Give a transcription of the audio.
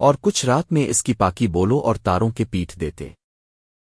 اور کچھ رات میں اس کی پاکی بولو اور تاروں کے پیٹھ دیتے۔